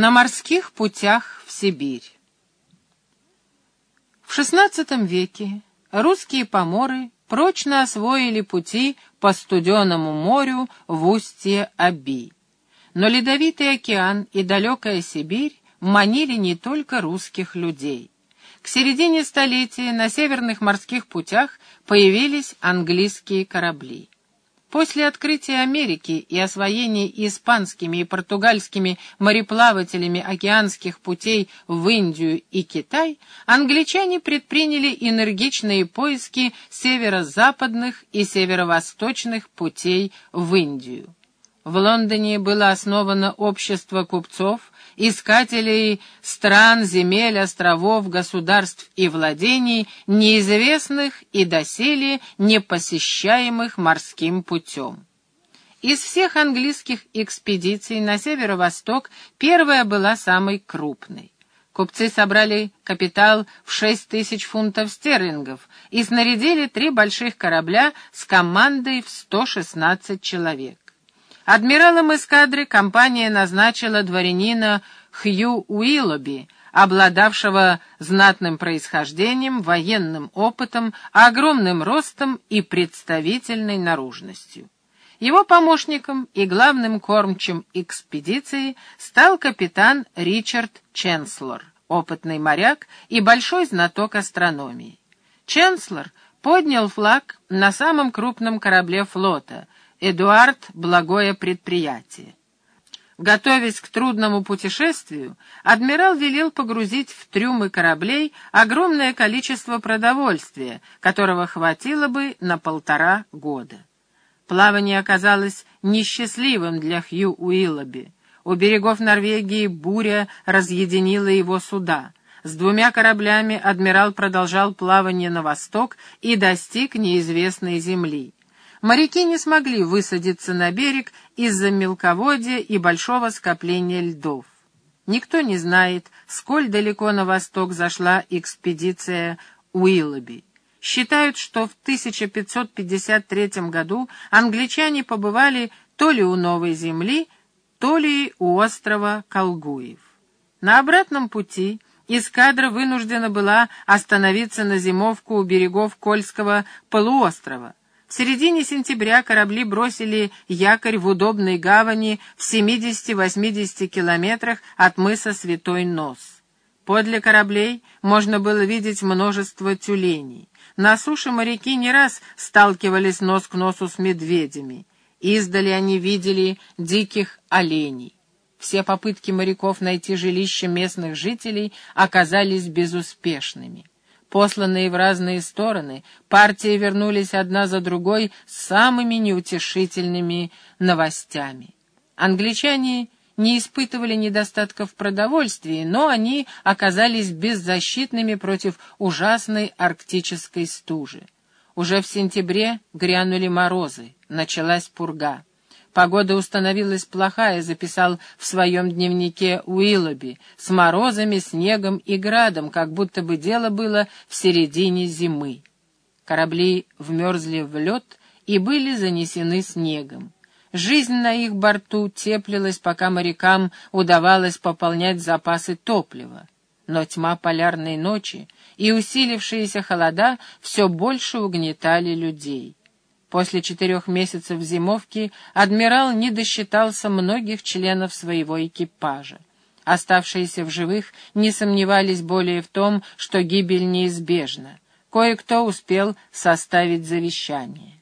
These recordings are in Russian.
На морских путях в Сибирь. В XVI веке русские поморы прочно освоили пути по студеному морю в устье Аби. Но ледовитый океан и далекая Сибирь манили не только русских людей. К середине столетия на северных морских путях появились английские корабли. После открытия Америки и освоения испанскими и португальскими мореплавателями океанских путей в Индию и Китай, англичане предприняли энергичные поиски северо-западных и северо-восточных путей в Индию. В Лондоне было основано общество купцов, искателей стран, земель, островов, государств и владений, неизвестных и доселе непосещаемых морским путем. Из всех английских экспедиций на северо-восток первая была самой крупной. Купцы собрали капитал в 6 тысяч фунтов стерлингов и снарядили три больших корабля с командой в 116 человек. Адмиралом эскадры компания назначила дворянина Хью Уиллоби, обладавшего знатным происхождением, военным опытом, огромным ростом и представительной наружностью. Его помощником и главным кормчем экспедиции стал капитан Ричард Ченслор, опытный моряк и большой знаток астрономии. Ченслор поднял флаг на самом крупном корабле флота — Эдуард — благое предприятие. Готовясь к трудному путешествию, адмирал велел погрузить в трюмы кораблей огромное количество продовольствия, которого хватило бы на полтора года. Плавание оказалось несчастливым для Хью Уиллоби. У берегов Норвегии буря разъединила его суда. С двумя кораблями адмирал продолжал плавание на восток и достиг неизвестной земли. Моряки не смогли высадиться на берег из-за мелководья и большого скопления льдов. Никто не знает, сколь далеко на восток зашла экспедиция Уиллоби. Считают, что в 1553 году англичане побывали то ли у Новой Земли, то ли у острова Колгуев. На обратном пути эскадра вынуждена была остановиться на зимовку у берегов Кольского полуострова. В середине сентября корабли бросили якорь в удобной гавани в 70-80 километрах от мыса Святой Нос. Подле кораблей можно было видеть множество тюленей. На суше моряки не раз сталкивались нос к носу с медведями. Издали они видели диких оленей. Все попытки моряков найти жилище местных жителей оказались безуспешными. Посланные в разные стороны, партии вернулись одна за другой с самыми неутешительными новостями. Англичане не испытывали недостатков в продовольствии, но они оказались беззащитными против ужасной арктической стужи. Уже в сентябре грянули морозы, началась пурга. Погода установилась плохая, записал в своем дневнике Уиллоби, с морозами, снегом и градом, как будто бы дело было в середине зимы. Корабли вмерзли в лед и были занесены снегом. Жизнь на их борту теплилась, пока морякам удавалось пополнять запасы топлива. Но тьма полярной ночи и усилившиеся холода все больше угнетали людей. После четырех месяцев зимовки адмирал не досчитался многих членов своего экипажа. Оставшиеся в живых не сомневались более в том, что гибель неизбежна. Кое-кто успел составить завещание.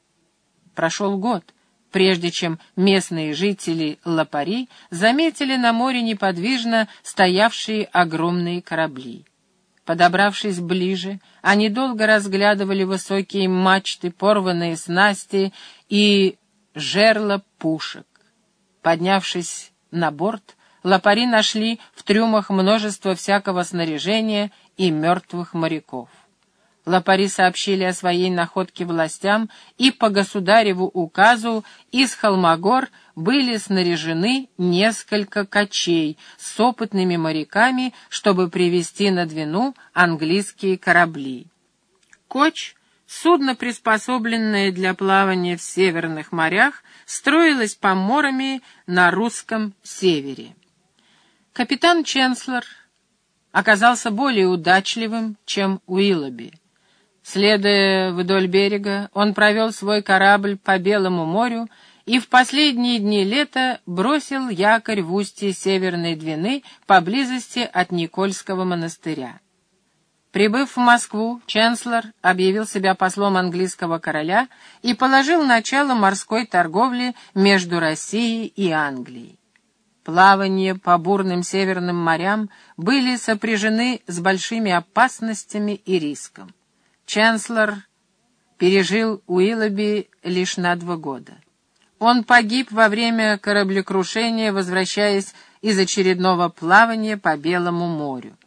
Прошел год, прежде чем местные жители Лапари заметили на море неподвижно стоявшие огромные корабли. Подобравшись ближе, они долго разглядывали высокие мачты, порванные снасти и жерла пушек. Поднявшись на борт, лопари нашли в трюмах множество всякого снаряжения и мертвых моряков. Лопари сообщили о своей находке властям, и по государеву указу из Холмогор были снаряжены несколько кочей с опытными моряками, чтобы привести на Двину английские корабли. Коч, судно, приспособленное для плавания в северных морях, строилось поморами на русском севере. Капитан Ченслер оказался более удачливым, чем Уиллоби. Следуя вдоль берега, он провел свой корабль по Белому морю и в последние дни лета бросил якорь в устье Северной Двины поблизости от Никольского монастыря. Прибыв в Москву, Ченслер объявил себя послом английского короля и положил начало морской торговле между Россией и Англией. Плавания по бурным северным морям были сопряжены с большими опасностями и риском. Ченслер пережил Уиллоби лишь на два года. Он погиб во время кораблекрушения, возвращаясь из очередного плавания по Белому морю.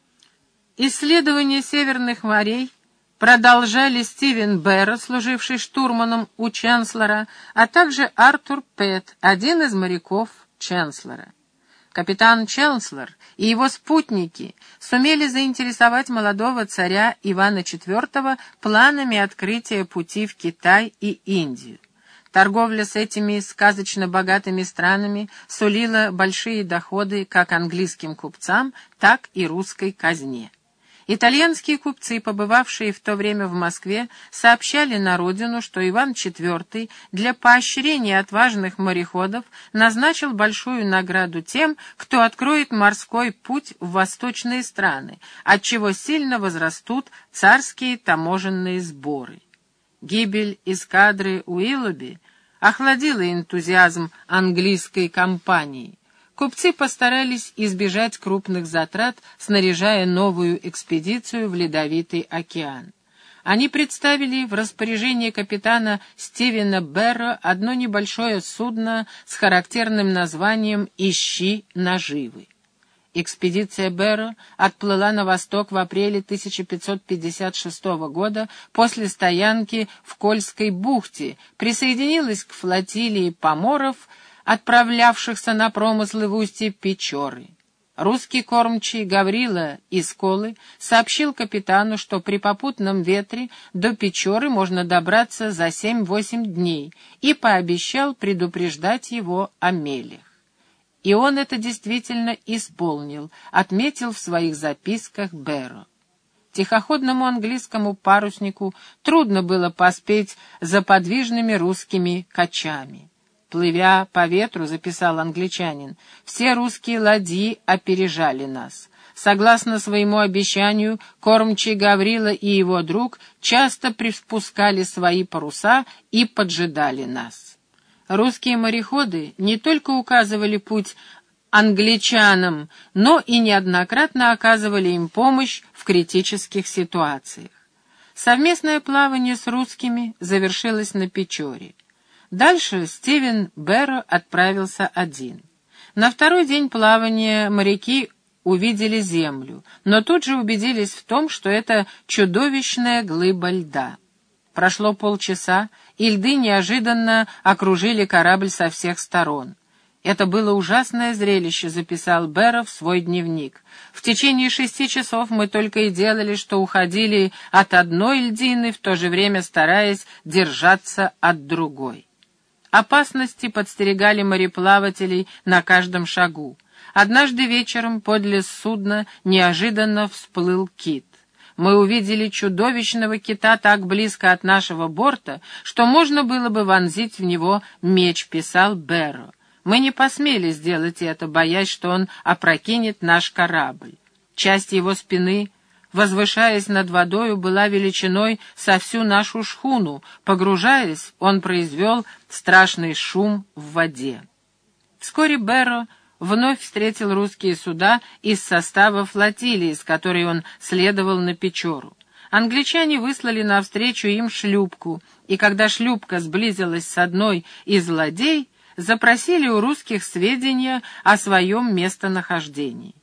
Исследования северных морей продолжали Стивен Берро, служивший штурманом у Ченслера, а также Артур Пэт, один из моряков Ченслера. Капитан Челнслер и его спутники сумели заинтересовать молодого царя Ивана IV планами открытия пути в Китай и Индию. Торговля с этими сказочно богатыми странами сулила большие доходы как английским купцам, так и русской казне. Итальянские купцы, побывавшие в то время в Москве, сообщали на родину, что Иван IV для поощрения отважных мореходов назначил большую награду тем, кто откроет морской путь в восточные страны, отчего сильно возрастут царские таможенные сборы. Гибель эскадры Уиллоби охладила энтузиазм английской компании. Купцы постарались избежать крупных затрат, снаряжая новую экспедицию в Ледовитый океан. Они представили в распоряжение капитана Стивена Берра одно небольшое судно с характерным названием «Ищи наживы». Экспедиция Берро отплыла на восток в апреле 1556 года после стоянки в Кольской бухте, присоединилась к флотилии поморов отправлявшихся на промыслы в устье Печоры. Русский кормчий Гаврила из Колы сообщил капитану, что при попутном ветре до Печоры можно добраться за семь-восемь дней, и пообещал предупреждать его о мелях. И он это действительно исполнил, отметил в своих записках Берро. Тихоходному английскому паруснику трудно было поспеть за подвижными русскими качами. Плывя по ветру, записал англичанин, все русские ладьи опережали нас. Согласно своему обещанию, кормчий Гаврила и его друг часто приспускали свои паруса и поджидали нас. Русские мореходы не только указывали путь англичанам, но и неоднократно оказывали им помощь в критических ситуациях. Совместное плавание с русскими завершилось на Печоре. Дальше Стивен Берро отправился один. На второй день плавания моряки увидели землю, но тут же убедились в том, что это чудовищная глыба льда. Прошло полчаса, и льды неожиданно окружили корабль со всех сторон. «Это было ужасное зрелище», — записал Беров в свой дневник. «В течение шести часов мы только и делали, что уходили от одной льдины, в то же время стараясь держаться от другой». Опасности подстерегали мореплавателей на каждом шагу. Однажды вечером подле судна неожиданно всплыл кит. Мы увидели чудовищного кита так близко от нашего борта, что можно было бы вонзить в него меч, писал Берро. Мы не посмели сделать это, боясь, что он опрокинет наш корабль. Часть его спины возвышаясь над водою, была величиной со всю нашу шхуну. Погружаясь, он произвел страшный шум в воде. Вскоре Берро вновь встретил русские суда из состава флотилии, с которой он следовал на Печору. Англичане выслали навстречу им шлюпку, и когда шлюпка сблизилась с одной из ладей, запросили у русских сведения о своем местонахождении.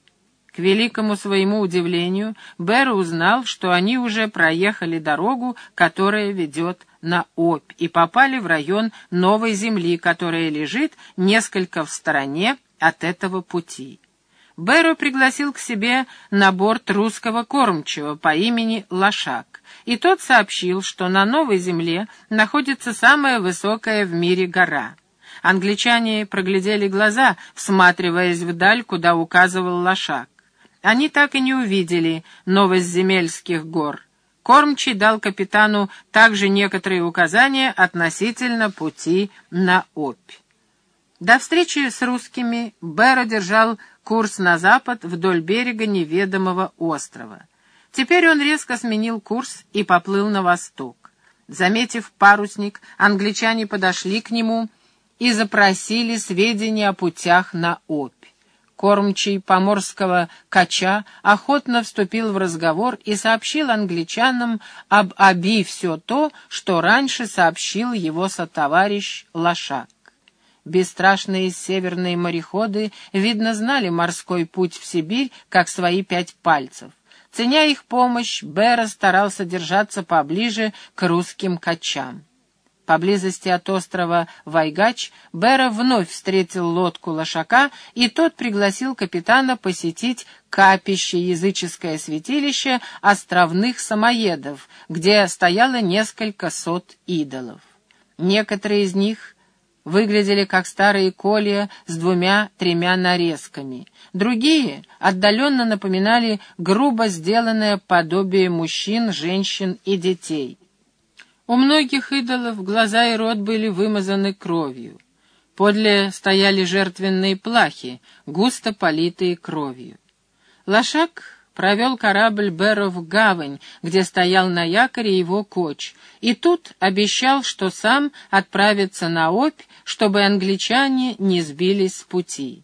К великому своему удивлению, Бэр узнал, что они уже проехали дорогу, которая ведет на Обь, и попали в район Новой Земли, которая лежит несколько в стороне от этого пути. Бэру пригласил к себе на борт русского кормчего по имени Лошак, и тот сообщил, что на Новой Земле находится самая высокая в мире гора — Англичане проглядели глаза, всматриваясь вдаль, куда указывал лошак. Они так и не увидели новоземельских гор. Кормчий дал капитану также некоторые указания относительно пути на Обь. До встречи с русскими Бера держал курс на запад вдоль берега неведомого острова. Теперь он резко сменил курс и поплыл на восток. Заметив парусник, англичане подошли к нему и запросили сведения о путях на Обь. Кормчий поморского кача охотно вступил в разговор и сообщил англичанам об Аби все то, что раньше сообщил его сотоварищ Лошак. Бесстрашные северные мореходы, видно, знали морской путь в Сибирь, как свои пять пальцев. Ценя их помощь, Бера старался держаться поближе к русским качам. Поблизости от острова Вайгач Бера вновь встретил лодку лошака, и тот пригласил капитана посетить капище языческое святилище островных самоедов, где стояло несколько сот идолов. Некоторые из них выглядели как старые колья с двумя-тремя нарезками. Другие отдаленно напоминали грубо сделанное подобие мужчин, женщин и детей. У многих идолов глаза и рот были вымазаны кровью. Подле стояли жертвенные плахи, густо политые кровью. Лошак провел корабль Беро в гавань, где стоял на якоре его коч, и тут обещал, что сам отправится на Обь, чтобы англичане не сбились с пути.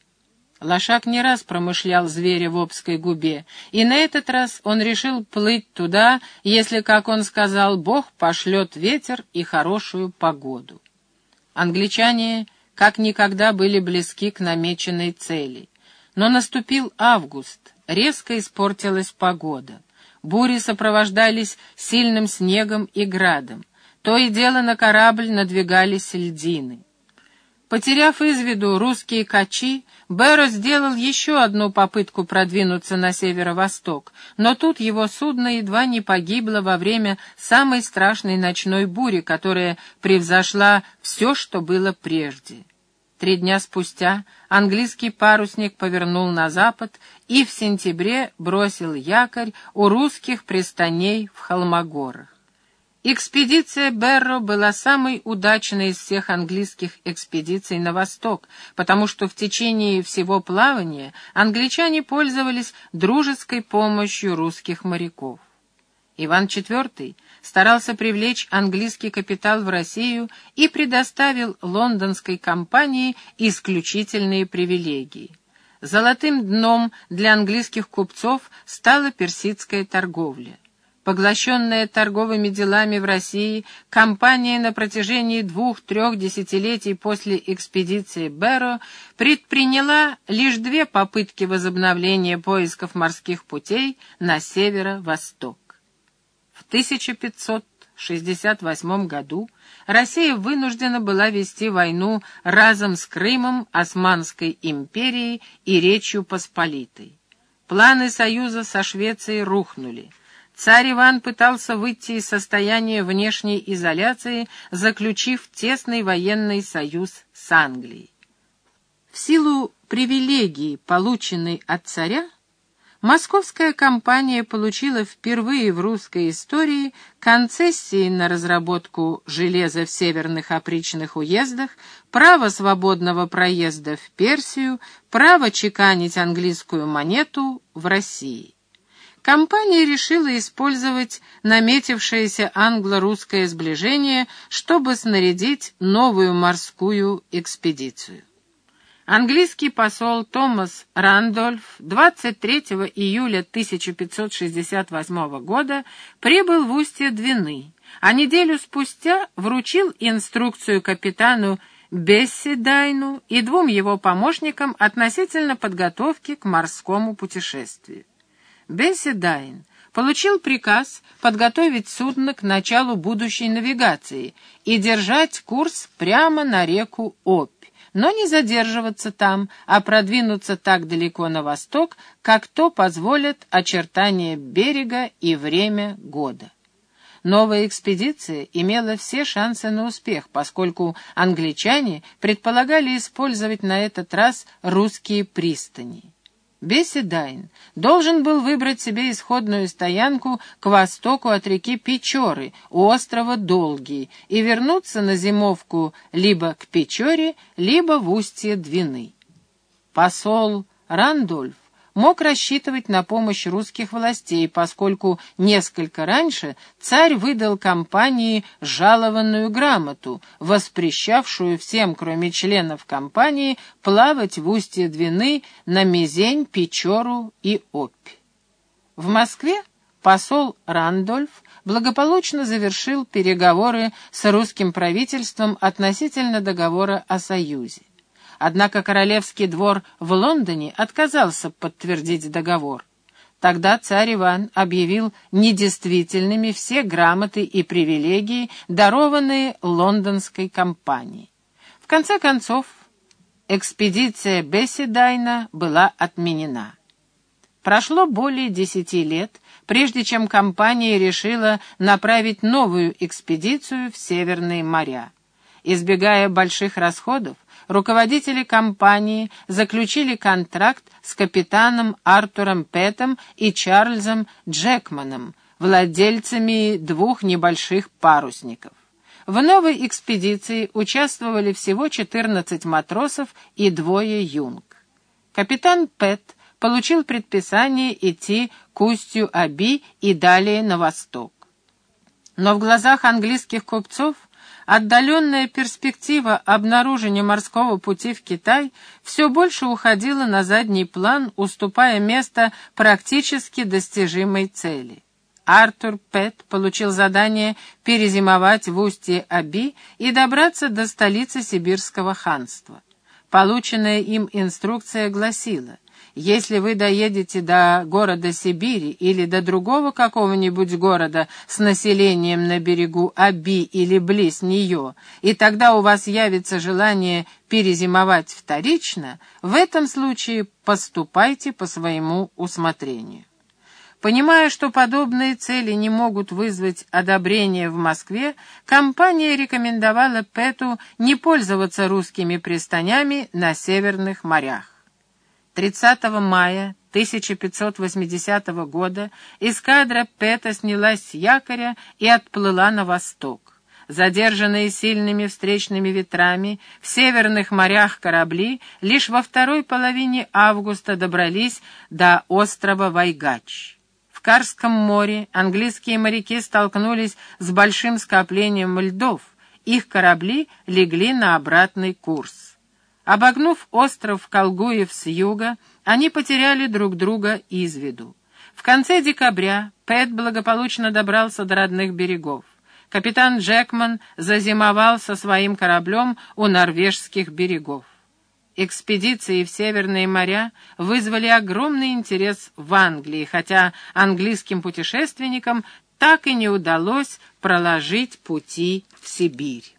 Лошак не раз промышлял зверя в Обской губе, и на этот раз он решил плыть туда, если, как он сказал, Бог пошлет ветер и хорошую погоду. Англичане как никогда были близки к намеченной цели. Но наступил август, резко испортилась погода. Бури сопровождались сильным снегом и градом. То и дело на корабль надвигались льдины. Потеряв из виду русские качи, Бэро сделал еще одну попытку продвинуться на северо-восток, но тут его судно едва не погибло во время самой страшной ночной бури, которая превзошла все, что было прежде. Три дня спустя английский парусник повернул на запад и в сентябре бросил якорь у русских пристаней в Холмогорах. Экспедиция Берро была самой удачной из всех английских экспедиций на восток, потому что в течение всего плавания англичане пользовались дружеской помощью русских моряков. Иван IV старался привлечь английский капитал в Россию и предоставил лондонской компании исключительные привилегии. Золотым дном для английских купцов стала персидская торговля. Поглощенная торговыми делами в России, компания на протяжении двух-трех десятилетий после экспедиции Берро предприняла лишь две попытки возобновления поисков морских путей на северо-восток. В 1568 году Россия вынуждена была вести войну разом с Крымом, Османской империей и Речью Посполитой. Планы союза со Швецией рухнули. Царь Иван пытался выйти из состояния внешней изоляции, заключив тесный военный союз с Англией. В силу привилегий, полученной от царя, московская компания получила впервые в русской истории концессии на разработку железа в северных опричных уездах, право свободного проезда в Персию, право чеканить английскую монету в России. Компания решила использовать наметившееся англо-русское сближение, чтобы снарядить новую морскую экспедицию. Английский посол Томас Рандольф 23 июля 1568 года прибыл в устье Двины, а неделю спустя вручил инструкцию капитану Бесси Дайну и двум его помощникам относительно подготовки к морскому путешествию. Бесси Дайн получил приказ подготовить судно к началу будущей навигации и держать курс прямо на реку Обь, но не задерживаться там, а продвинуться так далеко на восток, как то позволят очертания берега и время года. новая экспедиция имела все шансы на успех, поскольку англичане предполагали использовать на этот раз русские пристани. Бесседайн должен был выбрать себе исходную стоянку к востоку от реки Печоры у острова Долгий и вернуться на зимовку либо к Печоре, либо в устье Двины. Посол Рандольф мог рассчитывать на помощь русских властей, поскольку несколько раньше царь выдал компании жалованную грамоту, воспрещавшую всем, кроме членов компании, плавать в устье Двины на Мизень, Печору и Обь. В Москве посол Рандольф благополучно завершил переговоры с русским правительством относительно договора о союзе. Однако королевский двор в Лондоне отказался подтвердить договор. Тогда царь Иван объявил недействительными все грамоты и привилегии, дарованные лондонской компанией. В конце концов, экспедиция Бесседайна была отменена. Прошло более десяти лет, прежде чем компания решила направить новую экспедицию в Северные моря. Избегая больших расходов, руководители компании заключили контракт с капитаном Артуром Пэтом и Чарльзом Джекманом, владельцами двух небольших парусников. В новой экспедиции участвовали всего 14 матросов и двое юнг. Капитан Пэт получил предписание идти к устью Аби и далее на восток. Но в глазах английских купцов Отдаленная перспектива обнаружения морского пути в Китай все больше уходила на задний план, уступая место практически достижимой цели. Артур Пэт получил задание перезимовать в устье Аби и добраться до столицы Сибирского ханства. Полученная им инструкция гласила если вы доедете до города Сибири или до другого какого-нибудь города с населением на берегу Аби или близ нее, и тогда у вас явится желание перезимовать вторично, в этом случае поступайте по своему усмотрению. Понимая, что подобные цели не могут вызвать одобрение в Москве, компания рекомендовала Пету не пользоваться русскими пристанями на северных морях. 30 мая 1580 года эскадра Пета снялась с якоря и отплыла на восток. Задержанные сильными встречными ветрами в северных морях корабли лишь во второй половине августа добрались до острова Вайгач. В Карском море английские моряки столкнулись с большим скоплением льдов, их корабли легли на обратный курс. Обогнув остров Колгуев с юга, они потеряли друг друга из виду. В конце декабря Пэт благополучно добрался до родных берегов. Капитан Джекман зазимовал со своим кораблем у норвежских берегов. Экспедиции в Северные моря вызвали огромный интерес в Англии, хотя английским путешественникам так и не удалось проложить пути в Сибирь.